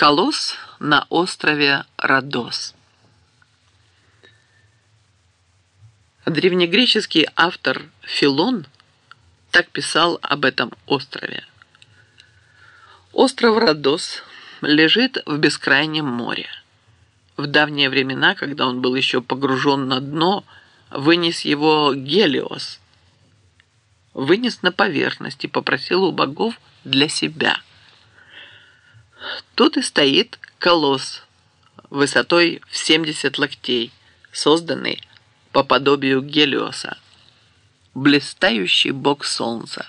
Колосс на острове Родос. Древнегреческий автор Филон так писал об этом острове. Остров Родос лежит в бескрайнем море. В давние времена, когда он был еще погружен на дно, вынес его Гелиос. Вынес на поверхность и попросил у богов для себя – Тут и стоит колосс высотой в 70 локтей, созданный по подобию Гелиоса, блистающий бог солнца,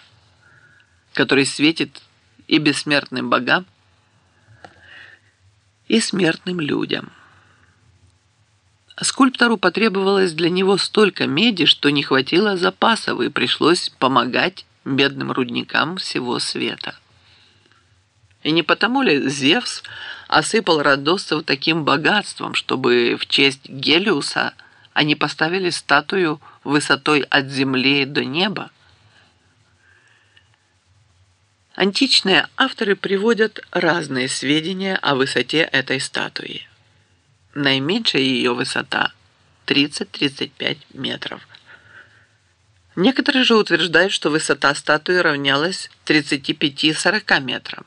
который светит и бессмертным богам, и смертным людям. Скульптору потребовалось для него столько меди, что не хватило запасов, и пришлось помогать бедным рудникам всего света. И не потому ли Зевс осыпал родосцев таким богатством, чтобы в честь Гелиуса они поставили статую высотой от земли до неба? Античные авторы приводят разные сведения о высоте этой статуи. Наименьшая ее высота 30-35 метров. Некоторые же утверждают, что высота статуи равнялась 35-40 метрам.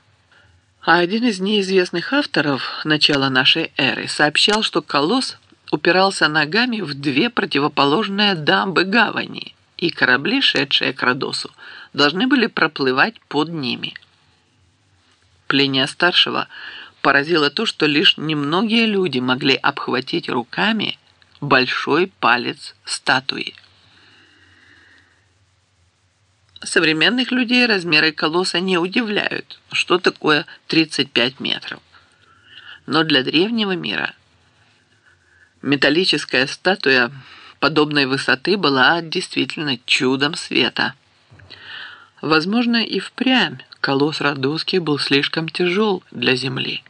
А один из неизвестных авторов начала нашей эры сообщал, что колосс упирался ногами в две противоположные дамбы гавани, и корабли, шедшие к Родосу, должны были проплывать под ними. Пления старшего поразило то, что лишь немногие люди могли обхватить руками большой палец статуи. Современных людей размеры колосса не удивляют. Что такое 35 метров? Но для древнего мира металлическая статуя подобной высоты была действительно чудом света. Возможно, и впрямь колосс Радовский был слишком тяжел для Земли.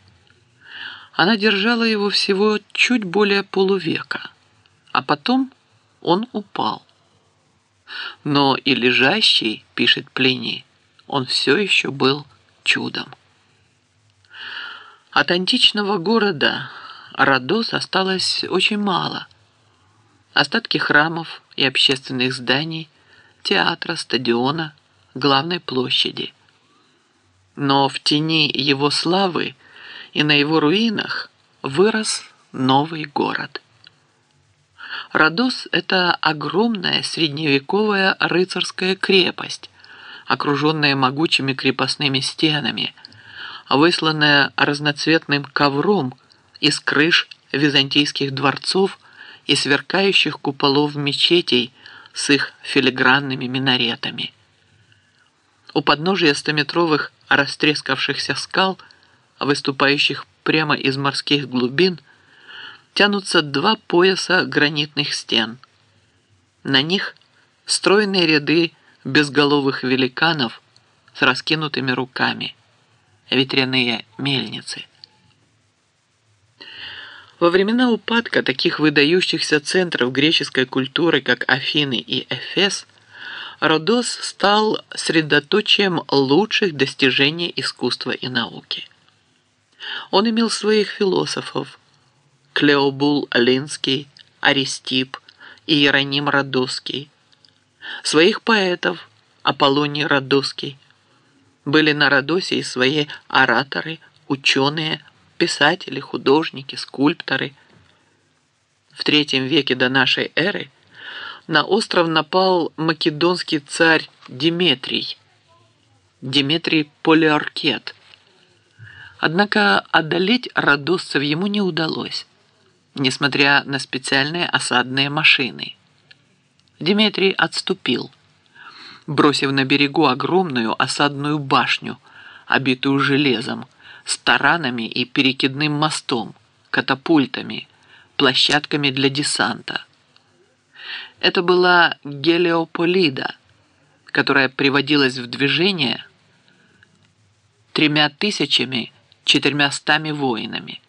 Она держала его всего чуть более полувека, а потом он упал. Но и лежащий, пишет Плиний, он все еще был чудом. От античного города Родос осталось очень мало. Остатки храмов и общественных зданий, театра, стадиона, главной площади. Но в тени его славы и на его руинах вырос новый город. Родос – это огромная средневековая рыцарская крепость, окруженная могучими крепостными стенами, высланная разноцветным ковром из крыш византийских дворцов и сверкающих куполов мечетей с их филигранными минаретами. У подножия стометровых растрескавшихся скал, выступающих прямо из морских глубин – тянутся два пояса гранитных стен. На них стройные ряды безголовых великанов с раскинутыми руками, ветряные мельницы. Во времена упадка таких выдающихся центров греческой культуры, как Афины и Эфес, Родос стал средоточием лучших достижений искусства и науки. Он имел своих философов, Клеобул Линский, Аристип и Иероним Радосский. Своих поэтов Аполлоний Радосский. Были на Родосе и свои ораторы, ученые, писатели, художники, скульпторы. В третьем веке до нашей эры на остров напал македонский царь Диметрий. Диметрий Полиаркет. Однако одолеть родосцев ему не удалось несмотря на специальные осадные машины. Дмитрий отступил, бросив на берегу огромную осадную башню, обитую железом, с таранами и перекидным мостом, катапультами, площадками для десанта. Это была гелиополида, которая приводилась в движение тремя тысячами четырьмястами воинами.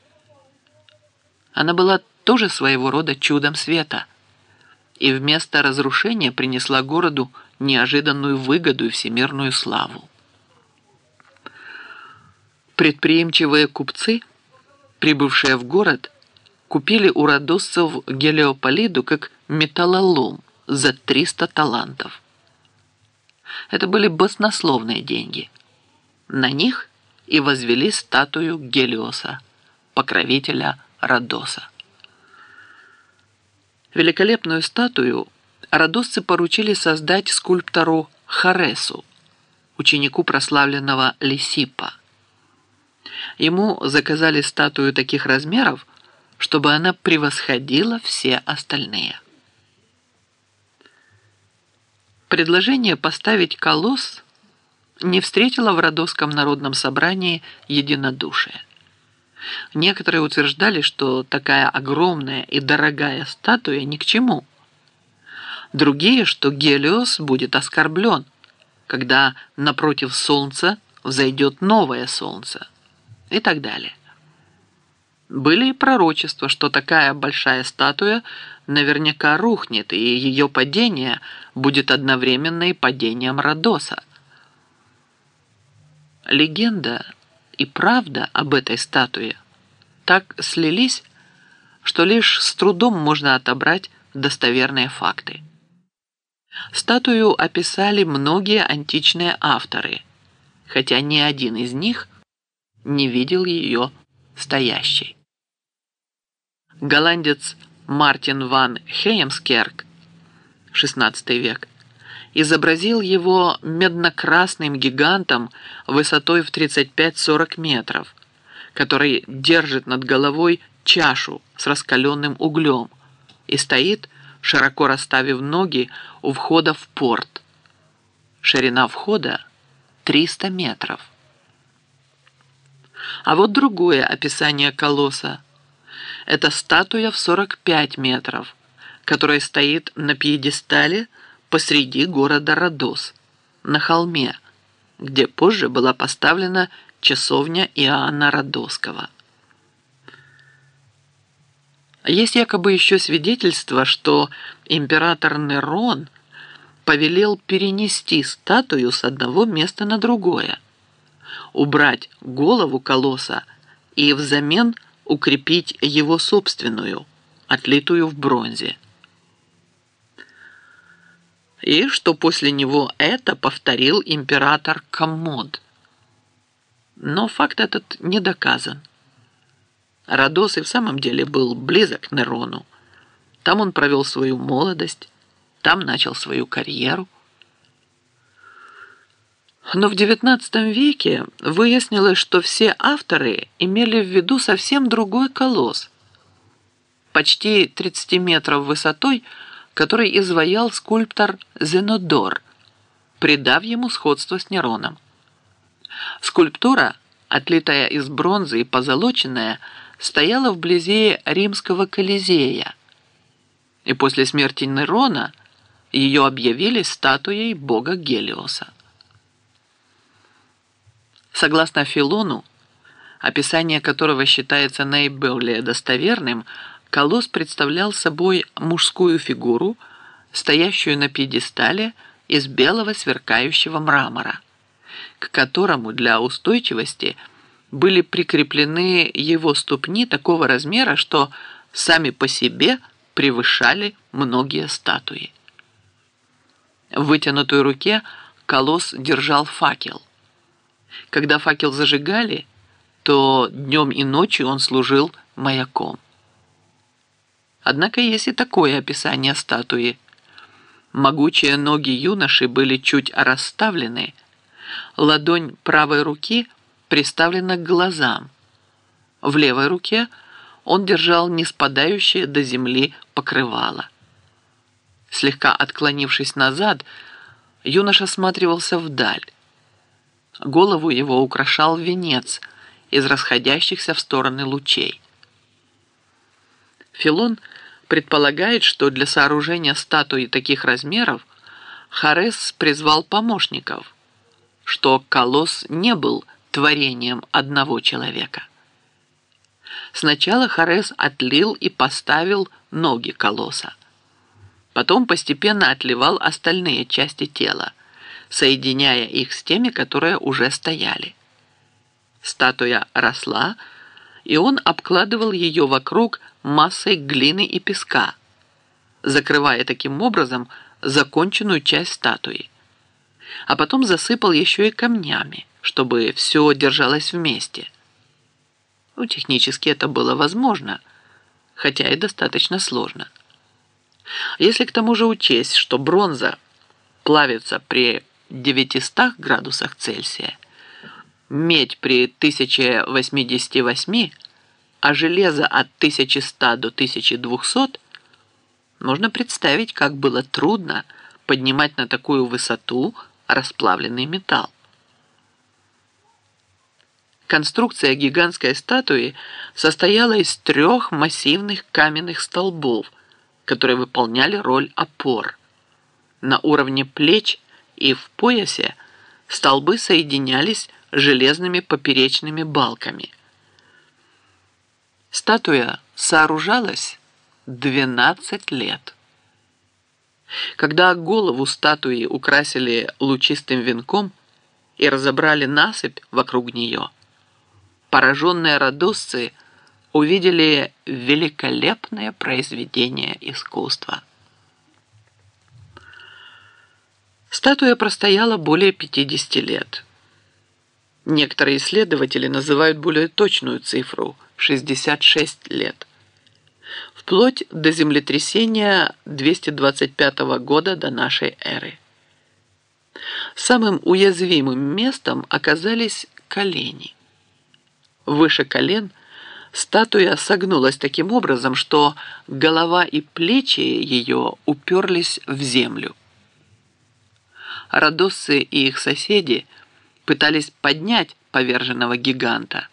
Она была тоже своего рода чудом света и вместо разрушения принесла городу неожиданную выгоду и всемирную славу. Предприимчивые купцы прибывшие в город, купили у родосцев гелиополиду как металлолом за 300 талантов. Это были баснословные деньги. На них и возвели статую Гелиоса, покровителя Родоса. Великолепную статую родосцы поручили создать скульптору Харесу, ученику прославленного Лисипа. Ему заказали статую таких размеров, чтобы она превосходила все остальные. Предложение поставить колосс не встретило в Родосском народном собрании единодушия. Некоторые утверждали, что такая огромная и дорогая статуя ни к чему. Другие, что Гелиос будет оскорблен, когда напротив солнца взойдет новое солнце и так далее. Были и пророчества, что такая большая статуя наверняка рухнет, и ее падение будет одновременно и падением Родоса. Легенда и правда об этой статуе так слились, что лишь с трудом можно отобрать достоверные факты. Статую описали многие античные авторы, хотя ни один из них не видел ее стоящей. Голландец Мартин ван Хеймскерк, XVI век, изобразил его медно-красным гигантом высотой в 35-40 метров, который держит над головой чашу с раскаленным углем и стоит, широко расставив ноги у входа в порт. Ширина входа 300 метров. А вот другое описание колосса. Это статуя в 45 метров, которая стоит на пьедестале посреди города Родос, на холме, где позже была поставлена часовня Иоанна Родосского. Есть якобы еще свидетельство, что император Нерон повелел перенести статую с одного места на другое, убрать голову колосса и взамен укрепить его собственную, отлитую в бронзе. И что после него это повторил император Коммод. Но факт этот не доказан. Родос и в самом деле был близок к Нерону. Там он провел свою молодость, там начал свою карьеру. Но в XIX веке выяснилось, что все авторы имели в виду совсем другой колосс, почти 30 метров высотой, который изваял скульптор Зенодор, придав ему сходство с Нероном. Скульптура, отлитая из бронзы и позолоченная, стояла вблизи римского Колизея, и после смерти Нерона ее объявили статуей бога Гелиоса. Согласно Филону, описание которого считается наиболее достоверным, колосс представлял собой мужскую фигуру, стоящую на пьедестале из белого сверкающего мрамора, к которому для устойчивости были прикреплены его ступни такого размера, что сами по себе превышали многие статуи. В вытянутой руке колосс держал факел – когда факел зажигали, то днем и ночью он служил маяком. Однако есть и такое описание статуи. Могучие ноги юноши были чуть расставлены, ладонь правой руки приставлена к глазам. В левой руке он держал не спадающее до земли покрывало. Слегка отклонившись назад, юноша осматривался вдаль. Голову его украшал венец из расходящихся в стороны лучей. Филон предполагает, что для сооружения статуи таких размеров Харес призвал помощников, что колосс не был творением одного человека. Сначала Харес отлил и поставил ноги колосса. Потом постепенно отливал остальные части тела – соединяя их с теми, которые уже стояли. Статуя росла и он обкладывал ее вокруг массой глины и песка, закрывая таким образом законченную часть статуи. А потом засыпал еще и камнями, чтобы все держалось вместе. Ну, технически это было возможно, хотя и достаточно сложно. Если к тому же учесть, что бронза плавится при 900 градусах Цельсия, медь при 1088, а железо от 1100 до 1200, можно представить, как было трудно поднимать на такую высоту расплавленный металл. Конструкция гигантской статуи состояла из трех массивных каменных столбов, которые выполняли роль опор. На уровне плеч и в поясе столбы соединялись железными поперечными балками. Статуя сооружалась 12 лет. Когда голову статуи украсили лучистым венком и разобрали насыпь вокруг нее, пораженные родосцы увидели великолепное произведение искусства. Статуя простояла более 50 лет. Некоторые исследователи называют более точную цифру – 66 лет. Вплоть до землетрясения 225 года до нашей эры. Самым уязвимым местом оказались колени. Выше колен статуя согнулась таким образом, что голова и плечи ее уперлись в землю. Родоссы и их соседи – пытались поднять поверженного гиганта.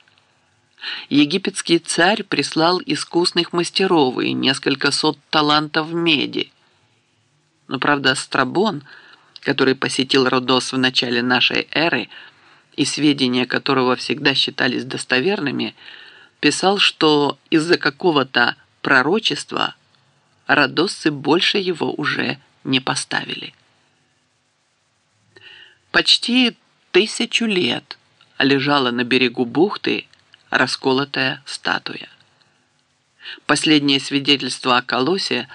Египетский царь прислал искусных мастеров и несколько сот талантов меди. Но, правда, Страбон, который посетил Родос в начале нашей эры, и сведения которого всегда считались достоверными, писал, что из-за какого-то пророчества родосцы больше его уже не поставили. Почти тысячу лет лежала на берегу бухты расколотая статуя. Последнее свидетельство о колосе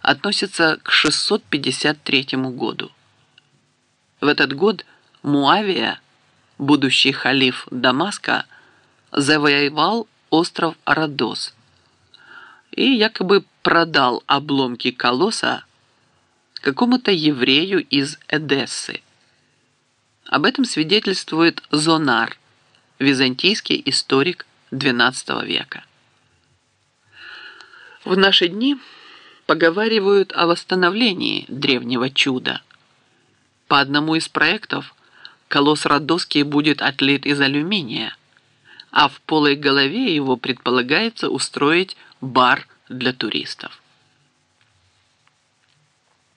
относится к 653 году. В этот год Муавия, будущий халиф Дамаска, завоевал остров Родос и якобы продал обломки колосса какому-то еврею из Эдессы. Об этом свидетельствует Зонар, византийский историк XII века. В наши дни поговаривают о восстановлении древнего чуда. По одному из проектов колосс Родосский будет отлит из алюминия, а в полой голове его предполагается устроить бар для туристов.